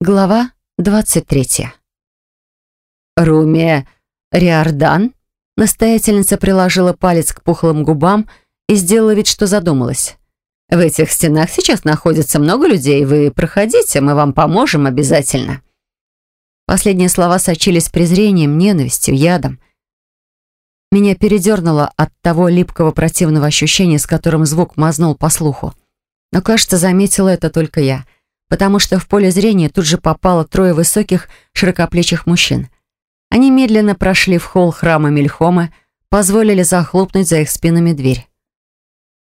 Глава 23. Румия Риордан, настоятельница приложила палец к пухлым губам и сделала вид, что задумалась. «В этих стенах сейчас находится много людей. Вы проходите, мы вам поможем обязательно». Последние слова сочились презрением, ненавистью, ядом. Меня передернуло от того липкого противного ощущения, с которым звук мазнул по слуху. Но, кажется, заметила это только я — потому что в поле зрения тут же попало трое высоких, широкоплечих мужчин. Они медленно прошли в холл храма Мельхома, позволили захлопнуть за их спинами дверь.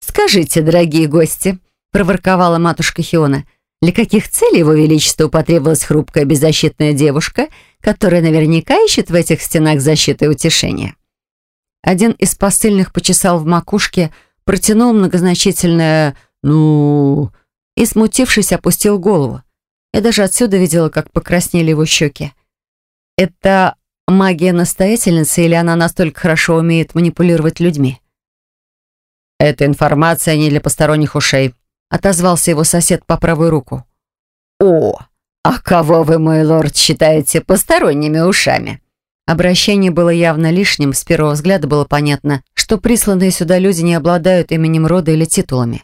«Скажите, дорогие гости», — проворковала матушка Хиона, «для каких целей его величеству потребовалась хрупкая беззащитная девушка, которая наверняка ищет в этих стенах защиты и утешения?» Один из посыльных почесал в макушке, протянул многозначительное «ну...» и, смутившись, опустил голову. Я даже отсюда видела, как покраснели его щеки. Это магия настоятельницы или она настолько хорошо умеет манипулировать людьми? «Эта информация не для посторонних ушей», — отозвался его сосед по правую руку. «О, а кого вы, мой лорд, считаете посторонними ушами?» Обращение было явно лишним, с первого взгляда было понятно, что присланные сюда люди не обладают именем рода или титулами.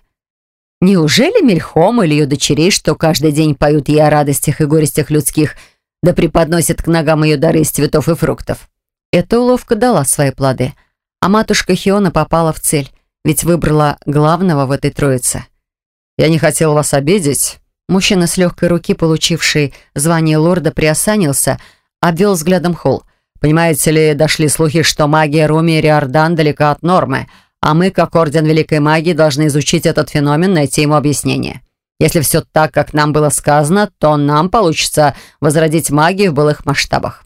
Неужели Мельхом или ее дочерей, что каждый день поют ей о радостях и горестях людских, да преподносят к ногам ее дары из цветов и фруктов? Эта уловка дала свои плоды, а матушка Хиона попала в цель, ведь выбрала главного в этой троице. «Я не хотел вас обидеть». Мужчина с легкой руки, получивший звание лорда, приосанился, обвел взглядом холл. «Понимаете ли, дошли слухи, что магия Руми и Риордан далека от нормы, а мы, как Орден Великой Магии, должны изучить этот феномен, найти ему объяснение. Если все так, как нам было сказано, то нам получится возродить магию в былых масштабах».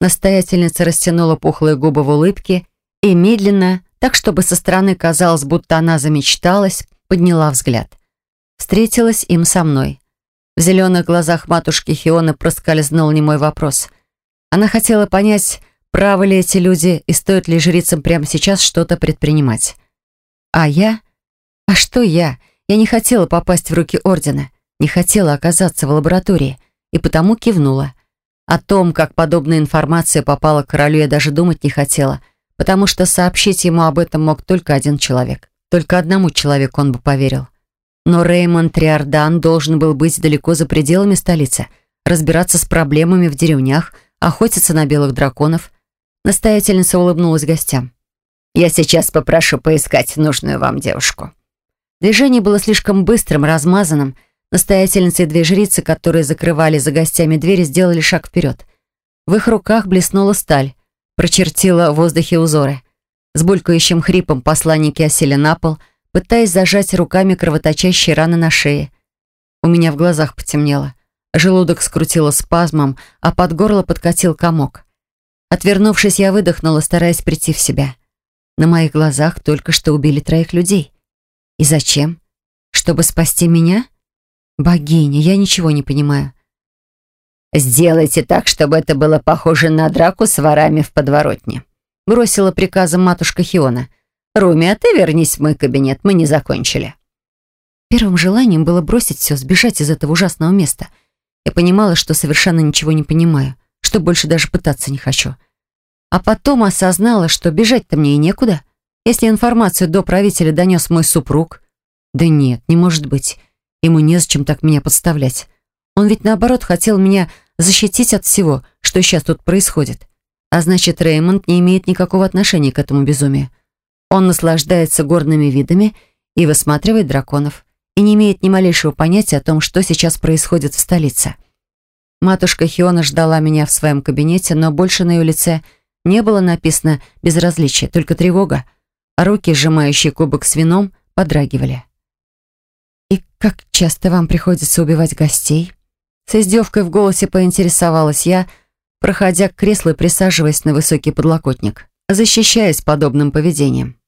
Настоятельница растянула пухлые губы в улыбке и медленно, так чтобы со стороны казалось, будто она замечталась, подняла взгляд. Встретилась им со мной. В зеленых глазах матушки Хиона проскользнул немой вопрос. Она хотела понять, Правы ли эти люди и стоит ли жрицам прямо сейчас что-то предпринимать? А я? А что я? Я не хотела попасть в руки Ордена, не хотела оказаться в лаборатории, и потому кивнула. О том, как подобная информация попала к королю, я даже думать не хотела, потому что сообщить ему об этом мог только один человек. Только одному человеку он бы поверил. Но Реймонд Триордан должен был быть далеко за пределами столицы, разбираться с проблемами в деревнях, охотиться на белых драконов, Настоятельница улыбнулась гостям. «Я сейчас попрошу поискать нужную вам девушку». Движение было слишком быстрым, размазанным. Настоятельница и две жрицы, которые закрывали за гостями двери, сделали шаг вперед. В их руках блеснула сталь, прочертила в воздухе узоры. С булькающим хрипом посланники осели на пол, пытаясь зажать руками кровоточащие раны на шее. У меня в глазах потемнело. Желудок скрутило спазмом, а под горло подкатил комок. Отвернувшись, я выдохнула, стараясь прийти в себя. На моих глазах только что убили троих людей. И зачем? Чтобы спасти меня? Богиня, я ничего не понимаю. «Сделайте так, чтобы это было похоже на драку с ворами в подворотне», бросила приказом матушка Хиона. «Руми, а ты вернись в мой кабинет, мы не закончили». Первым желанием было бросить все, сбежать из этого ужасного места. Я понимала, что совершенно ничего не понимаю, что больше даже пытаться не хочу. А потом осознала, что бежать-то мне и некуда. Если информацию до правителя донес мой супруг... Да нет, не может быть. Ему незачем так меня подставлять. Он ведь наоборот хотел меня защитить от всего, что сейчас тут происходит. А значит, Реймонд не имеет никакого отношения к этому безумию. Он наслаждается горными видами и высматривает драконов, и не имеет ни малейшего понятия о том, что сейчас происходит в столице. Матушка Хиона ждала меня в своем кабинете, но больше на ее лице не было написано безразличие, только тревога, а руки, сжимающие кубок с вином, подрагивали. «И как часто вам приходится убивать гостей?» С издевкой в голосе поинтересовалась я, проходя к креслу и присаживаясь на высокий подлокотник, защищаясь подобным поведением.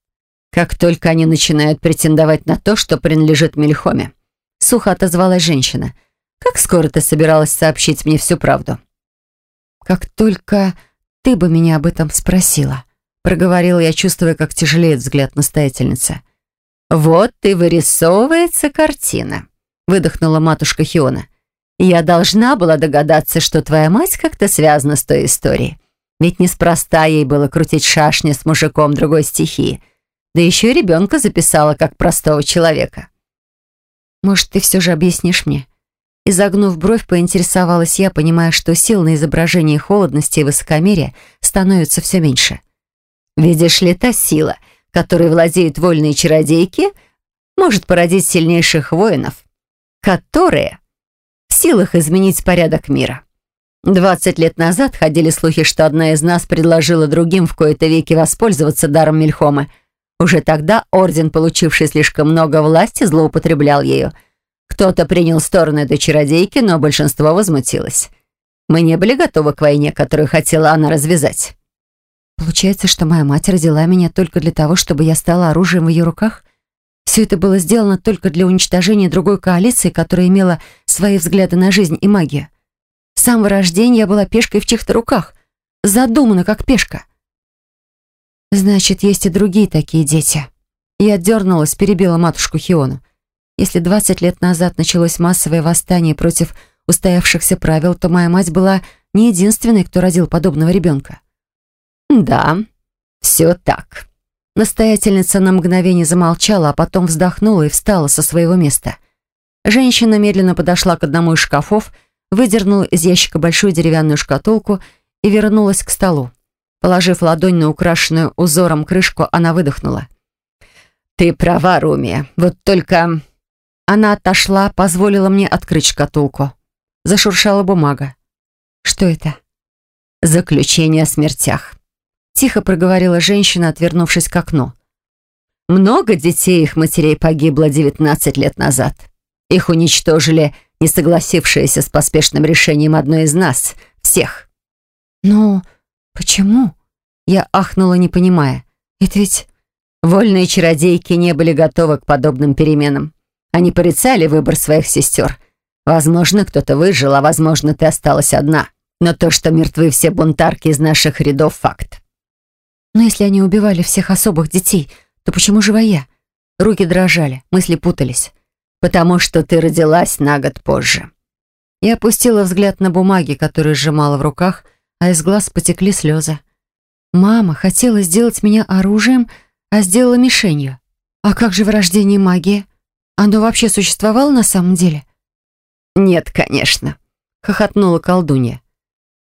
«Как только они начинают претендовать на то, что принадлежит Мельхоме», сухо отозвалась женщина. «Как скоро ты собиралась сообщить мне всю правду?» «Как только ты бы меня об этом спросила», — проговорила я, чувствуя, как тяжелеет взгляд настоятельницы. «Вот и вырисовывается картина», — выдохнула матушка Хиона. Я должна была догадаться, что твоя мать как-то связана с той историей. Ведь неспроста ей было крутить шашни с мужиком другой стихии. Да еще и ребенка записала как простого человека. Может, ты все же объяснишь мне? Изогнув бровь, поинтересовалась я, понимая, что сил на изображение холодности и высокомерия становится все меньше. Видишь ли, та сила, которой владеют вольные чародейки, может породить сильнейших воинов, которые в силах изменить порядок мира. Двадцать лет назад ходили слухи, что одна из нас предложила другим в кои-то веки воспользоваться даром Мельхомы. Уже тогда орден, получивший слишком много власти, злоупотреблял ею. Кто-то принял сторону этой чародейки, но большинство возмутилось. Мы не были готовы к войне, которую хотела она развязать. Получается, что моя мать родила меня только для того, чтобы я стала оружием в ее руках? Все это было сделано только для уничтожения другой коалиции, которая имела свои взгляды на жизнь и магию. С самого рождения я была пешкой в чьих-то руках. Задумана как пешка. Значит, есть и другие такие дети. Я дернулась, перебила матушку Хиону. Если 20 лет назад началось массовое восстание против устоявшихся правил, то моя мать была не единственной, кто родил подобного ребенка. «Да, все так». Настоятельница на мгновение замолчала, а потом вздохнула и встала со своего места. Женщина медленно подошла к одному из шкафов, выдернула из ящика большую деревянную шкатулку и вернулась к столу. Положив ладонь на украшенную узором крышку, она выдохнула. «Ты права, Румия. Вот только она отошла, позволила мне открыть шкатулку. Зашуршала бумага. «Что это?» «Заключение о смертях», — тихо проговорила женщина, отвернувшись к окну. «Много детей их матерей погибло 19 лет назад. Их уничтожили, не согласившиеся с поспешным решением одной из нас, всех». «Ну, почему?» Я ахнула, не понимая. «Это ведь...» Вольные чародейки не были готовы к подобным переменам. Они порицали выбор своих сестер. Возможно, кто-то выжил, а возможно, ты осталась одна. Но то, что мертвы все бунтарки из наших рядов, факт. Но если они убивали всех особых детей, то почему жива я? Руки дрожали, мысли путались. Потому что ты родилась на год позже. Я опустила взгляд на бумаги, которые сжимала в руках, а из глаз потекли слезы. Мама хотела сделать меня оружием, а сделала мишенью. А как же вырождение магии? Оно вообще существовало на самом деле? Нет, конечно, хохотнула колдунья.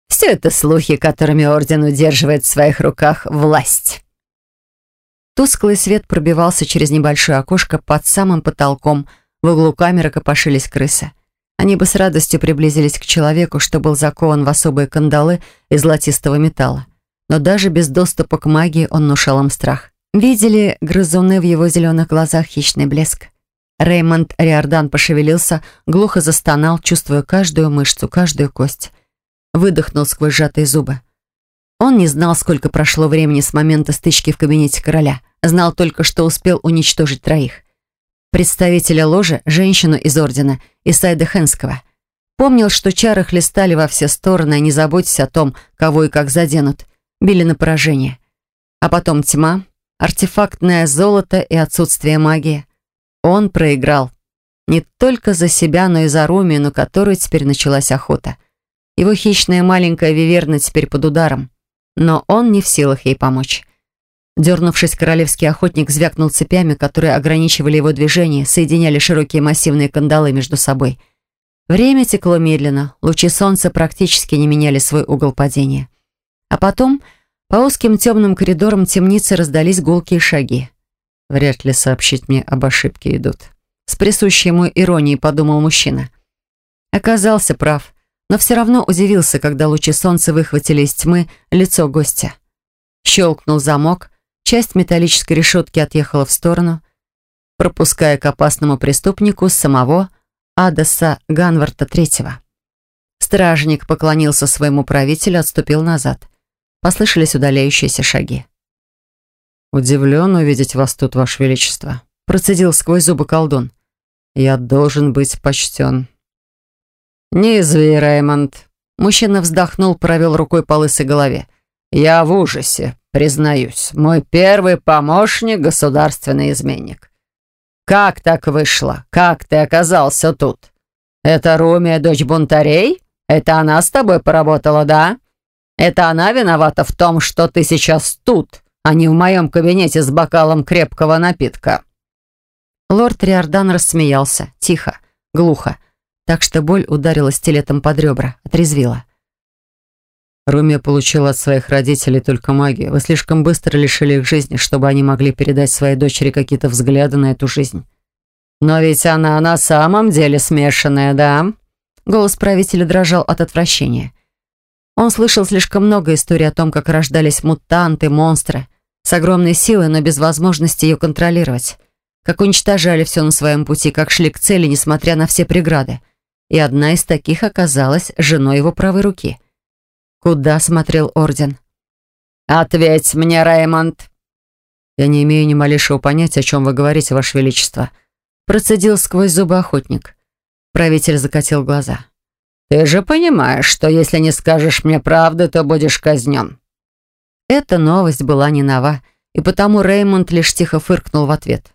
Все это слухи, которыми Орден удерживает в своих руках власть. Тусклый свет пробивался через небольшое окошко под самым потолком. В углу камеры копошились крысы. Они бы с радостью приблизились к человеку, что был закован в особые кандалы из золотистого металла. Но даже без доступа к магии он внушал им страх. Видели грызуны в его зеленых глазах хищный блеск. Реймонд Риордан пошевелился, глухо застонал, чувствуя каждую мышцу, каждую кость. Выдохнул сквозь сжатые зубы. Он не знал, сколько прошло времени с момента стычки в кабинете короля. Знал только, что успел уничтожить троих. Представителя ложи, женщину из ордена и Сайда Хенского. Помнил, что чары хлестали во все стороны, не заботясь о том, кого и как заденут. Били на поражение. А потом тьма, артефактное золото и отсутствие магии. Он проиграл. Не только за себя, но и за Румию, на которую теперь началась охота. Его хищная маленькая виверна теперь под ударом. Но он не в силах ей помочь. Дернувшись, королевский охотник звякнул цепями, которые ограничивали его движение, соединяли широкие массивные кандалы между собой. Время текло медленно, лучи солнца практически не меняли свой угол падения. А потом по узким темным коридорам темницы раздались гулкие шаги. Вряд ли сообщить мне об ошибке идут. С присущей ему иронией подумал мужчина. Оказался прав, но все равно удивился, когда лучи солнца выхватили из тьмы лицо гостя. Щелкнул замок, часть металлической решетки отъехала в сторону, пропуская к опасному преступнику самого Адаса Ганварта Третьего. Стражник поклонился своему правителю, отступил назад. Послышались удаляющиеся шаги. «Удивлен увидеть вас тут, Ваше Величество», — процедил сквозь зубы колдун. «Я должен быть почтен». «Не изви, Реймонд». Мужчина вздохнул, провел рукой по лысой голове. «Я в ужасе, признаюсь. Мой первый помощник — государственный изменник. Как так вышло? Как ты оказался тут? «Это Румия, дочь бунтарей? Это она с тобой поработала, да? Это она виновата в том, что ты сейчас тут, а не в моем кабинете с бокалом крепкого напитка?» Лорд Риордан рассмеялся, тихо, глухо, так что боль ударила стилетом под ребра, отрезвила. Румия получила от своих родителей только магию. Вы слишком быстро лишили их жизни, чтобы они могли передать своей дочери какие-то взгляды на эту жизнь. Но ведь она на самом деле смешанная, да? Голос правителя дрожал от отвращения. Он слышал слишком много историй о том, как рождались мутанты, монстры, огромной силой, но без возможности ее контролировать. Как уничтожали все на своем пути, как шли к цели, несмотря на все преграды. И одна из таких оказалась женой его правой руки. Куда смотрел Орден? «Ответь мне, Раймонд!» «Я не имею ни малейшего понятия, о чем вы говорите, Ваше Величество», процедил сквозь зубы охотник. Правитель закатил глаза. «Ты же понимаешь, что если не скажешь мне правды, то будешь казнен». Эта новость была не нова, и потому Реймонд лишь тихо фыркнул в ответ.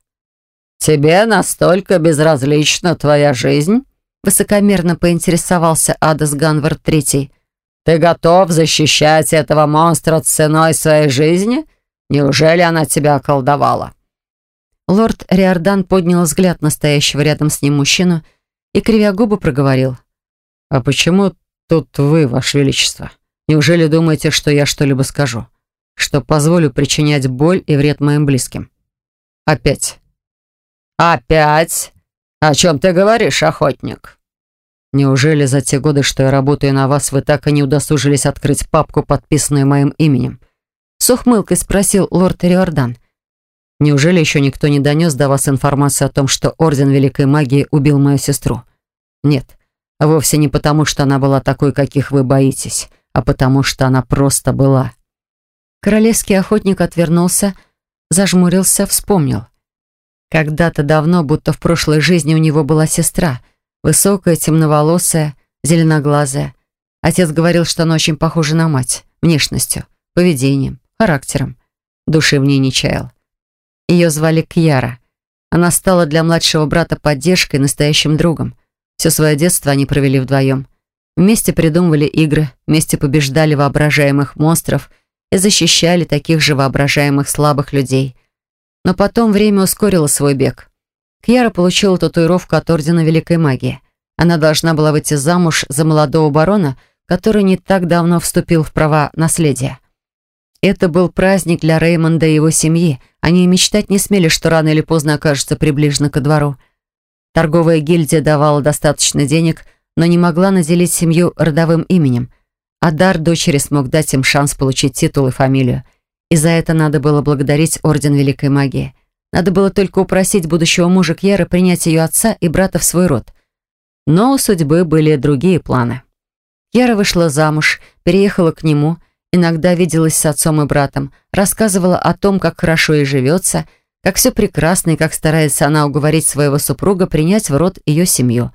«Тебе настолько безразлична твоя жизнь?» Высокомерно поинтересовался Адас Ганвард Третий. Ты готов защищать этого монстра ценой своей жизни? Неужели она тебя околдовала?» Лорд Риордан поднял взгляд настоящего рядом с ним мужчину и, кривя губы, проговорил. «А почему тут вы, Ваше Величество? Неужели думаете, что я что-либо скажу? Что позволю причинять боль и вред моим близким? Опять?» «Опять? О чем ты говоришь, охотник?» Неужели за те годы, что я работаю на вас, вы так и не удосужились открыть папку, подписанную моим именем?» С ухмылкой спросил лорд Риордан. «Неужели еще никто не донес до вас информацию о том, что Орден Великой Магии убил мою сестру? Нет, вовсе не потому, что она была такой, каких вы боитесь, а потому, что она просто была». Королевский охотник отвернулся, зажмурился, вспомнил. Когда-то давно, будто в прошлой жизни у него была сестра — Высокая, темноволосая, зеленоглазая. Отец говорил, что она очень похожа на мать. Внешностью, поведением, характером. Души в ней не чаял. Ее звали Кьяра. Она стала для младшего брата поддержкой, настоящим другом. Все свое детство они провели вдвоем. Вместе придумывали игры, вместе побеждали воображаемых монстров и защищали таких же воображаемых слабых людей. Но потом время ускорило свой бег. Кьяра получила татуировку от Ордена Великой Магии. Она должна была выйти замуж за молодого барона, который не так давно вступил в права наследия. Это был праздник для Реймонда и его семьи. Они и мечтать не смели, что рано или поздно окажутся приближены ко двору. Торговая гильдия давала достаточно денег, но не могла наделить семью родовым именем. А дар дочери смог дать им шанс получить титул и фамилию. И за это надо было благодарить Орден Великой Магии. Надо было только упросить будущего мужа Кьеры принять ее отца и брата в свой род. Но у судьбы были другие планы. Кьера вышла замуж, переехала к нему, иногда виделась с отцом и братом, рассказывала о том, как хорошо ей живется, как все прекрасно и как старается она уговорить своего супруга принять в род ее семью.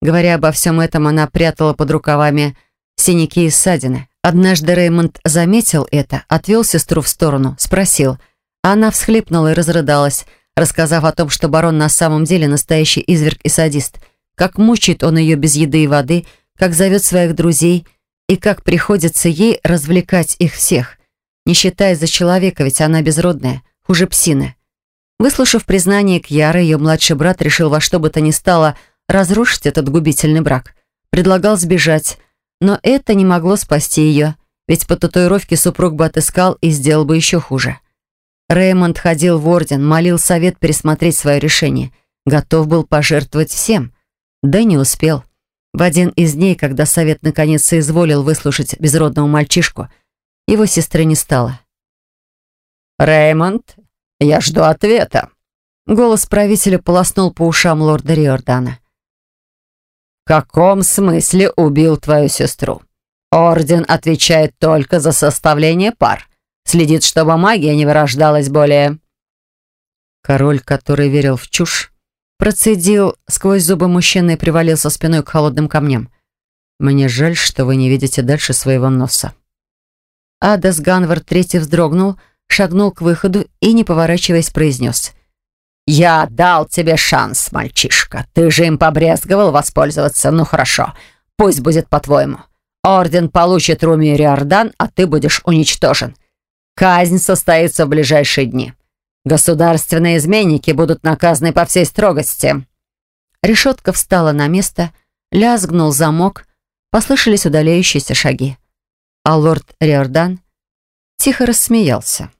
Говоря обо всем этом, она прятала под рукавами синяки и ссадины. Однажды Реймонд заметил это, отвел сестру в сторону, спросил — она всхлипнула и разрыдалась, рассказав о том, что барон на самом деле настоящий изверг и садист, как мучает он ее без еды и воды, как зовет своих друзей и как приходится ей развлекать их всех, не считая за человека, ведь она безродная, хуже псины. Выслушав признание Кьяры, ее младший брат решил во что бы то ни стало разрушить этот губительный брак. Предлагал сбежать, но это не могло спасти ее, ведь по татуировке супруг бы отыскал и сделал бы еще хуже. Рэймонд ходил в орден, молил совет пересмотреть свое решение. Готов был пожертвовать всем. Да не успел. В один из дней, когда совет наконец соизволил выслушать безродного мальчишку, его сестры не стало. «Рэймонд, я жду ответа». Голос правителя полоснул по ушам лорда Риордана. «В каком смысле убил твою сестру? Орден отвечает только за составление пар. Следит, чтобы магия не вырождалась более». Король, который верил в чушь, процедил сквозь зубы мужчины и привалился спиной к холодным камням. «Мне жаль, что вы не видите дальше своего носа». Адас Ганвард третий вздрогнул, шагнул к выходу и, не поворачиваясь, произнес. «Я дал тебе шанс, мальчишка. Ты же им побрезговал воспользоваться. Ну хорошо, пусть будет по-твоему. Орден получит Руми и Риордан, а ты будешь уничтожен. Казнь состоится в ближайшие дни. Государственные изменники будут наказаны по всей строгости». Решетка встала на место, лязгнул замок, послышались удаляющиеся шаги. А лорд Риордан тихо рассмеялся.